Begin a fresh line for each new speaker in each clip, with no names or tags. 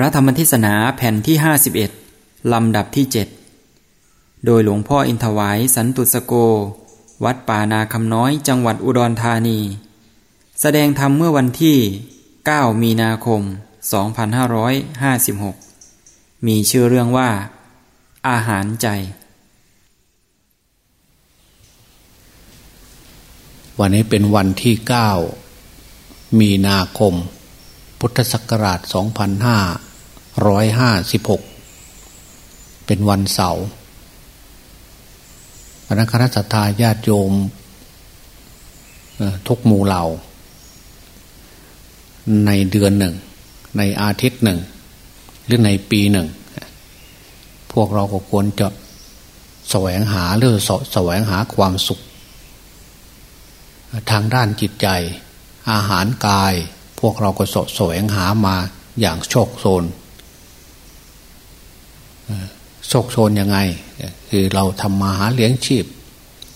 ระธรรมเทศนาแผ่นที่ 51 ลำดับที่ 7 โดยหลวงพ่ออินทวายสันตุสโก วัดป่านาคำน้อยจังหวัดอุดรธานี แสดงธรรมเมื่อวันที่ 9 มีนาคม 2556 มีชื่อเรื่องว่า อาหารใจ
วันนี้เป็นวันที่ 9 มีนาคมพุทธศักราช 2556เป็นวันเสาร์คณะคณะสัตยาญาติโยมทุกหมู่เหล่า ในเดือนหนึ่ง ในอาทิตย์หนึ่ง หรือในปีหนึ่ง พวกเราก็ควรจะแสวงหาหรือแสวงหาความสุข ทางด้านจิตใจ อาหารกาย พวกเราก็สแสวงหามาอย่างโชคโซน โชคโซนยังไง คือเราทำมาหาเลี้ยงชีพ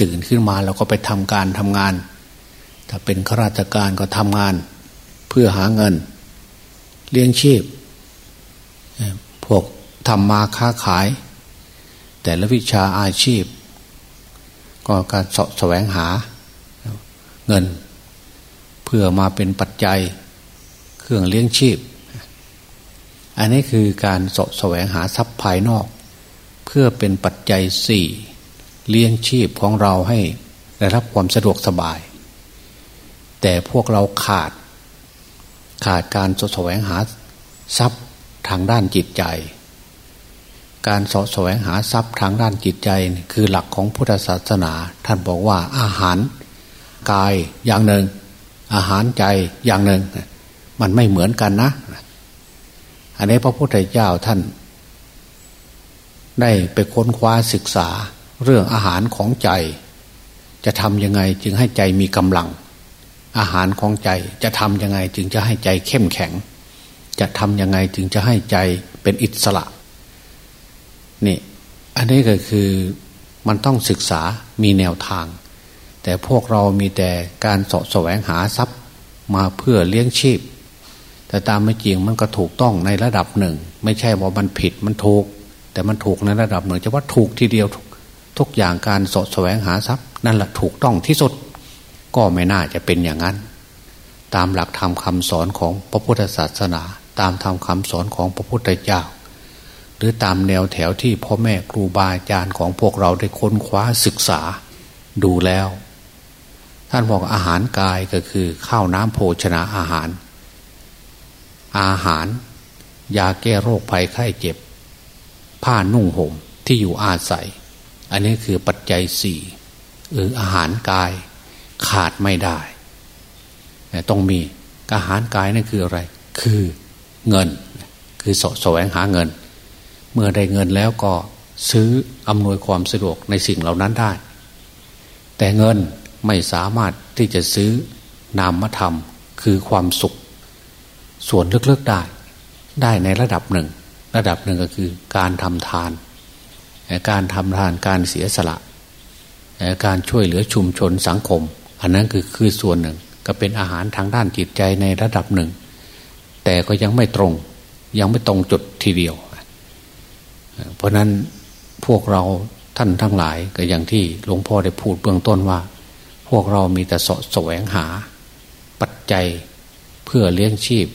ตื่นขึ้นมาเราก็ไปทำการทำงาน ถ้าเป็นข้าราชการก็ทำงาน เพื่อหาเงิน เลี้ยงชีพ พวกทำมาค้าขาย แต่ละวิชาอาชีพ ก็การสแสวงหาเงิน เพื่อมาเป็นปัจจัย เครื่องเลี้ยงชีพ อันนี้คือการสแสวงหาทรัพย์ภายนอก เพื่อเป็นปัจจัยสี่เลี้ยงชีพของเราให้ได้รับความสะดวกสบาย แต่พวกเราขาด ขาดการสแสวงหาทรัพย์ทางด้านจิตใจ การสแสวงหาทรัพย์ทางด้านจิตใจ คือหลักของพุทธศาสนา ท่านบอกว่าอาหารกายอย่างหนึ่ง อาหารใจอย่างหนึ่ง มันไม่เหมือนกันนะ อันนี้พระพุทธเจ้าท่าน ได้ไปค้นคว้าศึกษาเรื่องอาหารของใจ จะทำยังไงจึงให้ใจมีกำลัง อาหารของใจจะทำยังไงจึงจะให้ใจเข้มแข็ง จะทำยังไงจึงจะให้ใจเป็นอิสระนี่อันนี้ก็คือมันต้องศึกษามีแนวทาง แต่พวกเรามีแต่การสะแสวงหาทรัพย์มาเพื่อเลี้ยงชีพ แต่ตามไม่จริงมันก็ถูกต้องในระดับหนึ่ง ไม่ใช่ว่ามันผิดมันถูก แต่มันถูกในระดับหนึ่งจะว่าถูกทีเดียวทุกอย่างการสะแสวงหาทรัพย์นั่นแหละถูกต้องที่สุดก็ไม่น่าจะเป็นอย่างนั้น ตามหลักธรรมคาสอนของพระพุทธศาสนา ตามธรรมคาสอนของพระพุทธเจ้า หรือตามแนวแถวที่พ่อแม่ครูบาอาจารย์ของพวกเราได้ค้นคว้าศึกษาดูแล้ว ท่านบอกอาหารกายก็คือข้าวน้ำโภชนาอาหาร อาหาร ยาแก้โรคภัยไข้เจ็บ ผ้านุ่งห่มที่อยู่อาศัย อันนี้คือปัจจัยสี่เอออาหารกายขาดไม่ได้ต้องมีอาหารกายนั่นคืออะไร คือเงิน คือสแสวงหาเงิน เมื่อได้เงินแล้วก็ซื้ออำนวยความสะดวกในสิ่งเหล่านั้นได้ แต่เงินไม่สามารถที่จะซื้อนามธรรมคือความสุข ส่วนลึกๆได้ ได้ในระดับหนึ่ง ระดับหนึ่งก็คือการทำทาน การทำทานการเสียสละ การช่วยเหลือชุมชนสังคม อันนั้นคือคือส่วนหนึ่ง ก็เป็นอาหารทางด้านจิตใจในระดับหนึ่ง แต่ก็ยังไม่ตรง ยังไม่ตรงจุดทีเดียว เพราะนั้นพวกเราท่านทั้งหลายก็อย่างที่หลวงพ่อได้พูดเบื้องต้นว่า พวกเรามีแต่สะแสวงหา ปัจจัยเพื่อเลี้ยงชีพ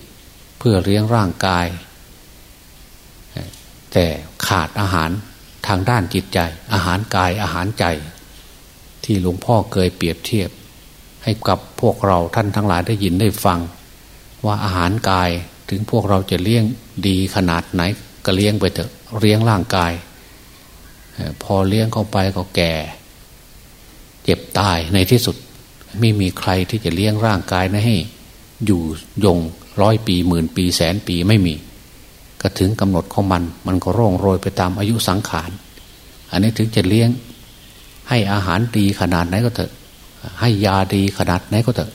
เพื่อเลี้ยงร่างกาย แต่ขาดอาหารทางด้านจิตใจ อาหารกายอาหารใจ ที่หลวงพ่อเคยเปรียบเทียบ ให้กับพวกเราท่านทั้งหลายได้ยินได้ฟัง ว่าอาหารกายถึงพวกเราจะเลี้ยงดีขนาดไหนก็เลี้ยงไปเถอะเลี้ยงร่างกาย พอเลี้ยงเข้าไปก็แก่ เจ็บตายในที่สุด ไม่มีใครที่จะเลี้ยงร่างกายนะให้ อยู่ยง ร้อยปีหมื่นปีแสนปีไม่มี ก็ถึงกำหนดของมัน มันก็ร่องโรยไปตามอายุสังขาร อันนี้ถึงจะเลี้ยง ให้อาหารดีขนาดไหนก็เถอะ ให้ยาดีขนาดไหนก็เถอะ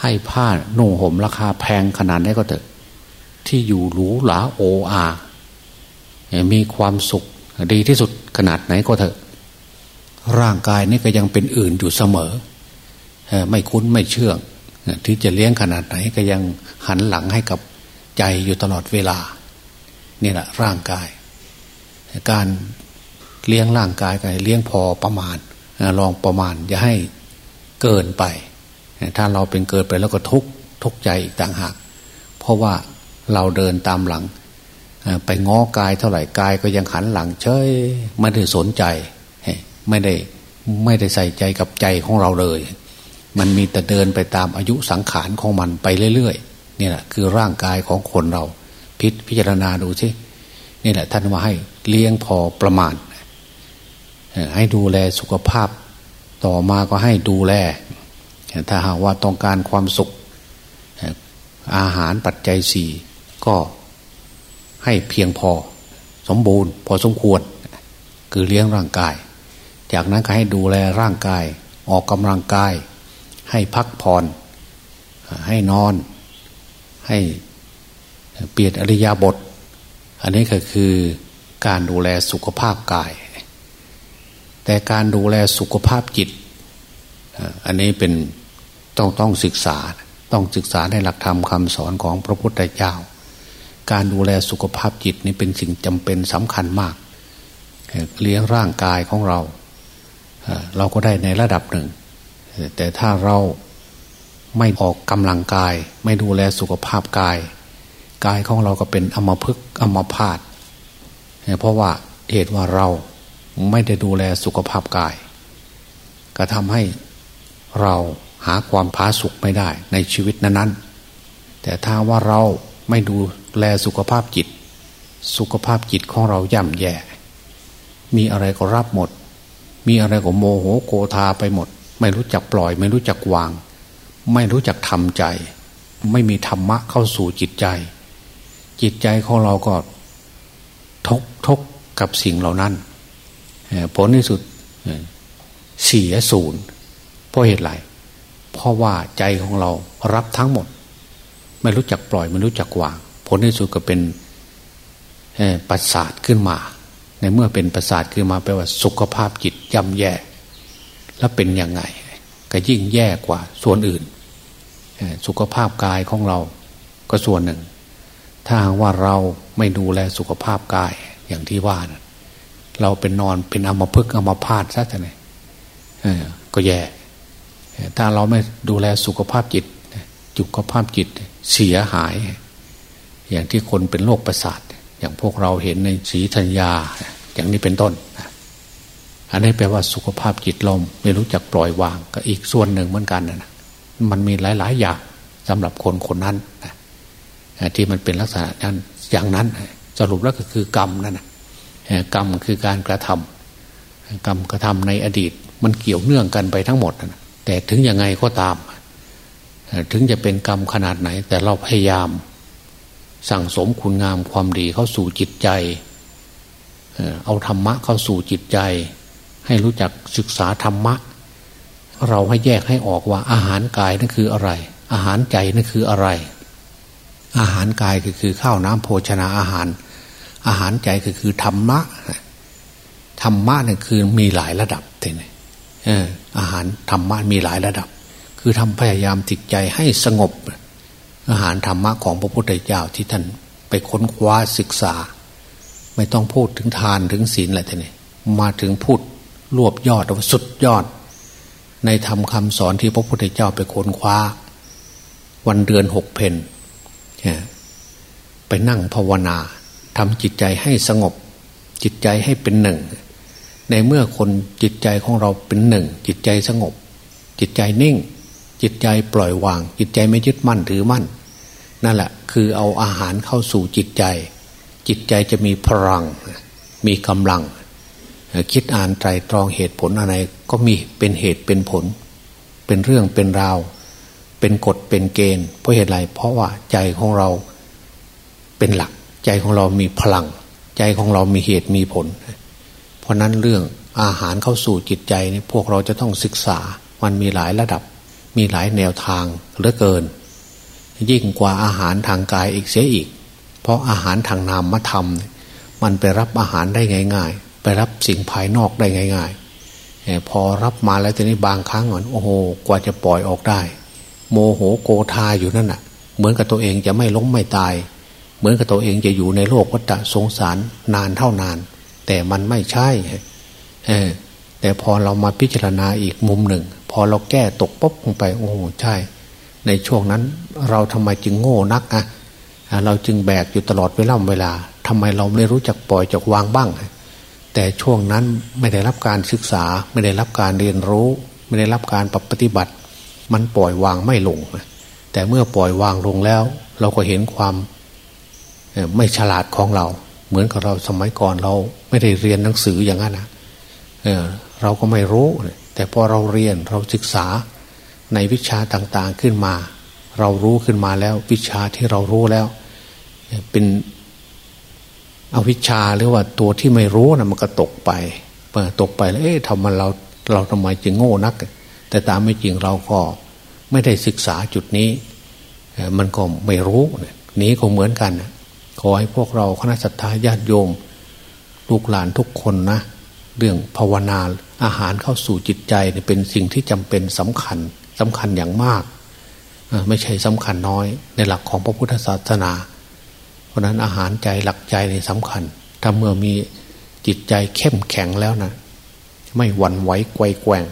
ให้ผ้านุ่ห่มราคาแพงขนาดไหนก็เถอะ ที่อยู่หรูหราโออามีความสุขดีที่สุดขนาดไหนก็เถอะ ร่างกายนี่ก็ยังเป็นอื่นอยู่เสมอไม่คุ้นไม่เชื่อง ที่จะเลี้ยงขนาดไหนก็ยังหันหลังให้กับใจอยู่ตลอดเวลานี่แหละร่างกาย การเลี้ยงร่างกายกันเลี้ยงพอประมาณลองประมาณอย่าให้เกินไป ถ้าเราเป็นเกินไปแล้วก็ทุกทุกใจอีกต่างหาก เพราะว่าเราเดินตามหลัง ไปง้อกายเท่าไหร่กายก็ยังหันหลังเฉยไม่ได้สนใจ ไม่ได้ไม่ได้ใส่ใจกับใจของเราเลย มันมีแต่เดินไปตามอายุสังขารของมันไปเรื่อยๆนี่แหละคือร่างกายของคนเรา พิพิจารณาดูสินี่แหละท่านว่าให้เลี้ยงพอประมาณ ให้ดูแลสุขภาพ ต่อมาก็ให้ดูแล ถ้าหากว่าต้องการความสุข อาหารปัจจัยสี่ก็ให้เพียงพอสมบูรณ์ พอสมควร คือเลี้ยงร่างกาย จากนั้นก็ให้ดูแลร่างกาย ออกกำลังกาย ให้พักผ่อนให้นอน ให้เปลี่ยนอริยาบท อันนี้ก็คือการดูแลสุขภาพกาย แต่การดูแลสุขภาพจิต อันนี้เป็นต้องต้องศึกษา ต้องศึกษาในหลักธรรมคำสอนของพระพุทธเจ้า การดูแลสุขภาพจิตนี่เป็นสิ่งจำเป็นสำคัญมาก เลี้ยงร่างกายของเรา เราก็ได้ในระดับหนึ่ง แต่ถ้าเราไม่ออกกำลังกาย ไม่ดูแลสุขภาพกาย กายของเราก็เป็นอมพึกอมพาตเพราะว่าเหตุว่าเราไม่ได้ดูแลสุขภาพกาย ก็ทำให้เราหาความผาสุกไม่ได้ในชีวิตนั้นๆ แต่ถ้าว่าเราไม่ดูแลสุขภาพจิต สุขภาพจิตของเราย่ำแย่ มีอะไรก็รับหมด มีอะไรก็โมโหโกธาไปหมด ไม่รู้จักปล่อย ไม่รู้จักวาง ไม่รู้จักทำใจ ไม่มีธรรมะเข้าสู่จิตใจ จิตใจของเราก็ทกทกกับสิ่งเหล่านั้นผลที่สุดเสียศูนย์เพราะเหตุไรเพราะว่าใจของเรารับทั้งหมด ไม่รู้จักปล่อย ไม่รู้จักวาง ผลที่สุดก็เป็นประสาทขึ้นมา ในเมื่อเป็นประสาทขึ้นมาแปลว่าสุขภาพจิตย่ำแย่ แล้วเป็นยังไง ก็ยิ่งแย่กว่าส่วนอื่น สุขภาพกายของเราก็ส่วนหนึ่ง ถ้าว่าเราไม่ดูแลสุขภาพกายอย่างที่ว่านะเราเป็นนอนเป็นอมพึกอมพาตซะท่านเลยก็แย่ ถ้าเราไม่ดูแลสุขภาพจิตสุขภาพจิตเสียหาย อย่างที่คนเป็นโรคประสาท อย่างพวกเราเห็นในสีธัญญาอย่างนี้เป็นต้น อันนี้แปลว่าสุขภาพจิตลมไม่รู้จักปล่อยวางก็อีกส่วนหนึ่งเหมือนกันนะมันมีหลาย ๆ อย่างสำหรับคนคนนั้นที่มันเป็นลักษณะนั้นอย่างนั้น สรุปแล้วก็คือกรรมนั่นนะกรรมคือการกระทำกรรมกระทำในอดีต มันเกี่ยวเนื่องกันไปทั้งหมดนะแต่ถึงยังไงก็ตาม ถึงจะเป็นกรรมขนาดไหน แต่เราพยายาม สั่งสมคุณงามความดีเข้าสู่จิตใจ เอาธรรมะเข้าสู่จิตใจ ให้รู้จักศึกษาธรรมะ เราให้แยกให้ออกว่าอาหารกายนั่นคืออะไร อาหารใจนั่นคืออะไร อาหารกายก็คือข้าวน้ำโภชนาอาหาร อาหารใจก็คือธรรมะธรรมะเนี่ยคือมีหลายระดับเองเอออาหารธรรมะมีหลายระดับ คือทำพยายามจิตใจให้สงบ อาหารธรรมะของพระพุทธเจ้าที่ท่านไปค้นคว้าศึกษา ไม่ต้องพูดถึงทานถึงศีลอะไรท่านนี่มาถึงพูด รวบยอดว่าสุดยอด ในธรรมคาสอนที่พระพุทธเจ้าไปค้นคว้า วันเดือนหกเพนไปนั่งภาวนาทำจิตใจให้สงบ จิตใจให้เป็นหนึ่ง ในเมื่อคนจิตใจของเราเป็นหนึ่ง จิตใจสงบ จิตใจนิ่ง จิตใจปล่อยวาง จิตใจไม่ยึดมั่นถือมั่น นั่นแหละ คือเอาอาหารเข้าสู่จิตใจ จิตใจจะมีพลัง มีกำลัง คิดอ่านไตรตรองเหตุผลอะไรก็มีเป็นเหตุเป็นผล เป็นเรื่องเป็นราว เป็นกฎเป็นเกณฑ์เพราะเหตุไรเพราะว่าใจของเราเป็นหลัก ใจของเรามีพลัง ใจของเรามีเหตุมีผล เพราะนั้นเรื่องอาหารเข้าสู่จิตใจนี่พวกเราจะต้องศึกษามันมีหลายระดับ มีหลายแนวทางเหลือเกิน ยิ่งกว่าอาหารทางกายอีกเสียอีก เพราะอาหารทางนามธรรม มันไปรับอาหารได้ง่าย ไปรับสิ่งภายนอกได้ง่าย ๆ พอรับมาแล้วทีนี้บางครั้งอนโอ้โหกว่าจะปล่อยออกได้ โมโหโกธาอยู่นั่นน่ะ เหมือนกับตัวเองจะไม่ล้มไม่ตาย เหมือนกับตัวเองจะอยู่ในโลกวัฏสงสารนานเท่านาน แต่มันไม่ใช่แต่พอเรามาพิจารณาอีกมุมหนึ่ง พอเราแก้ตกปุ๊บลงไป โอ้ใช่ ในช่วงนั้นเราทำไมจึงโง่นักอะเราจึงแบกอยู่ตลอดเวลาเวลาทำไมเราไม่รู้จักปล่อยจักวางบ้าง แต่ช่วงนั้นไม่ได้รับการศึกษา ไม่ได้รับการเรียนรู้ ไม่ได้รับการปฏิบัติ มันปล่อยวางไม่ลง แต่เมื่อปล่อยวางลงแล้ว เราก็เห็นความไม่ฉลาดของเรา เหมือนกับเราสมัยก่อนเราไม่ได้เรียนหนังสืออย่างนั้นนะเเราก็ไม่รู้ แต่พอเราเรียนเราศึกษาในวิชาต่างๆขึ้นมา เรารู้ขึ้นมาแล้ววิชาที่เรารู้แล้ว เป็น อวิชาหรือว่าตัวที่ไม่รู้นะมันก็ตกไปตกไปแล้วเอ๊ะทำไมเราเราทำไมจึงโง่นัก แต่ตามไม่จริงเราก็ไม่ได้ศึกษาจุดนี้ มันก็ไม่รู้นี้ก็เหมือนกันขอให้พวกเราคณะสัตยาญาติโยมลูกหลานทุกคนนะ เรื่องภาวนาอาหารเข้าสู่จิตใจเป็นสิ่งที่จำเป็นสำคัญสำคัญอย่างมาก ไม่ใช่สำคัญน้อยในหลักของพระพุทธศาสนา เพราะนั้นอาหารใจหลักใจในสำคัญ ถ้าเมื่อมีจิตใจเข้มแข็งแล้วนะไม่หวั่นไหวไกวแกว่ง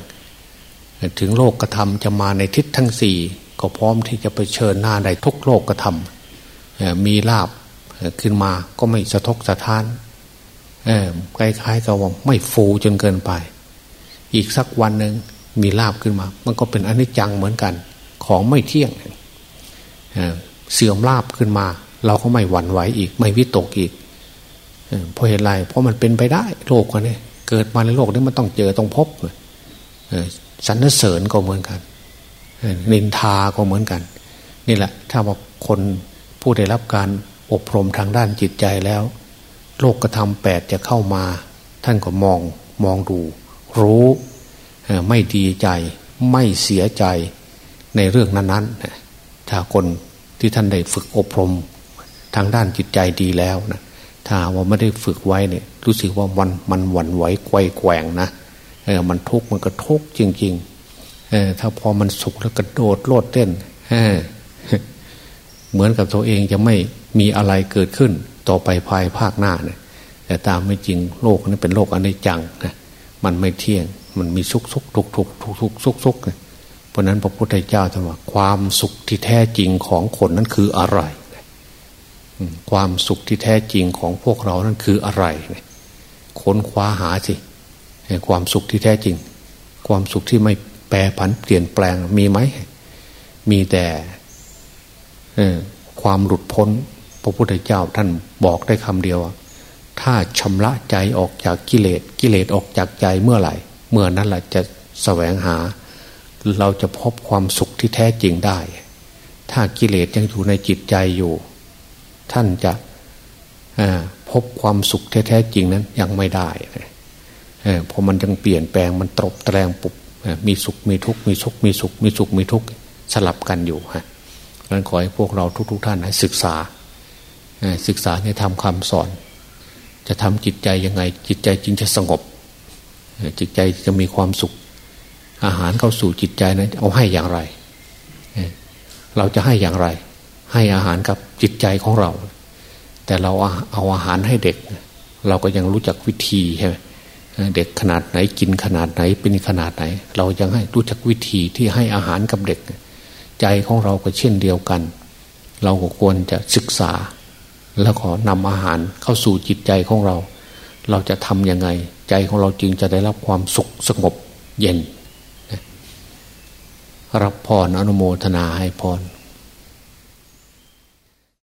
ถึงโลกกระทำจะมาในทิศทั้งสี่ก็พร้อมที่จะไปเชิญหน้าได้ทุกโลกกระทำมีลาบขึ้นมาก็ไม่สะทกสะท้านคล้ายๆกับว่าไม่ฟูจนเกินไป อีกสักวันหนึ่งมีลาบขึ้นมา มันก็เป็นอนิจจังเหมือนกัน ของไม่เที่ยงเสื่อมลาบขึ้นมา เราก็ไม่หวั่นไหวอีก ไม่วิตกอีกเพราะเหตุไรเพราะมันเป็นไปได้โลกกันนี่เกิดมาในโลกนี้มันต้องเจอต้องพบสรรเสริญก็เหมือนกันนินทาก็เหมือนกัน นี่แหละ ถ้าว่าคนผู้ได้รับการอบรมทางด้านจิตใจแล้ว โลกกระทำแปดจะเข้ามา ท่านก็มองมองดู รู้ไม่ดีใจ ไม่เสียใจในเรื่องนั้นๆถ้าคนที่ท่านได้ฝึกอบรม ทางด้านจิตใจดีแล้วนะถ้าว่าไม่ได้ฝึกไว้เนี่ย รู้สึกว่ามันมันหวั่นไหวไกวแกว่งนะเออมันทุกข์มันก็ทุกข์จริง ๆ เออถ้าพอมันสุขแล้วกระโดดโลดเต้นเออเหมือนกับตัวเองจะไม่มีอะไรเกิดขึ้น ต่อไปภายภาคหน้าเนี่ยแต่ตามไม่จริงโลกนี้เป็นโลกอนิจจังนะมันไม่เที่ยงมันมีสุกสุกทุกทุกทุกทุกสุกสุกเพราะนั้นพระพุทธเจ้าท่านว่าความสุขที่แท้จริงของคนนั้นคืออะไร ความสุขที่แท้จริงของพวกเรานั้นคืออะไร ค้นคว้าหาสิความสุขที่แท้จริง ความสุขที่ไม่แปรผันเปลี่ยนแปลงมีไหม มีแต่ความหลุดพ้น พระพุทธเจ้าท่านบอกได้คำเดียว ถ้าชำระใจออกจากกิเลสกิเลสออกจากใจเมื่อไหร่ เมื่อนั้นแหละจะแสวงหา เราจะพบความสุขที่แท้จริงได้ ถ้ากิเลสยังอยู่ในจิตใจอยู่ ท่านจะพบความสุขแท้ๆจริงนั้นยังไม่ได้เพราะมันยังเปลี่ยนแปลงมันตรบแตงปุบมีสุขมีทุกข์มีสุขมีสุขมีสุขมีทุกข์สลับกันอยู่ฮะนั้นขอให้พวกเราทุกๆทท่านศึกษาศึกษาในธรรมคำสอน จะทำจิตใจยังไง จิตใจจึงจะสงบ จิตใจจะมีความสุข อาหารเข้าสู่จิตใจนั้นเอาให้อย่างไร เราจะให้อย่างไร ให้อาหารกับ จิตใจของเรา แต่เราเอาอาหารให้เด็ก เราก็ยังรู้จักวิธีใช่ไหมเด็กขนาดไหนกินขนาดไหนเป็นขนาดไหน เรายังให้รู้จักวิธีที่ให้อาหารกับเด็ก ใจของเราก็เช่นเดียวกัน เราก็ควรจะศึกษา แล้วขอนำอาหารเข้าสู่จิตใจของเรา เราจะทำยังไง ใจของเราจึงจะได้รับความสุขสงบเย็น รับพรออนุโมทนาให้พร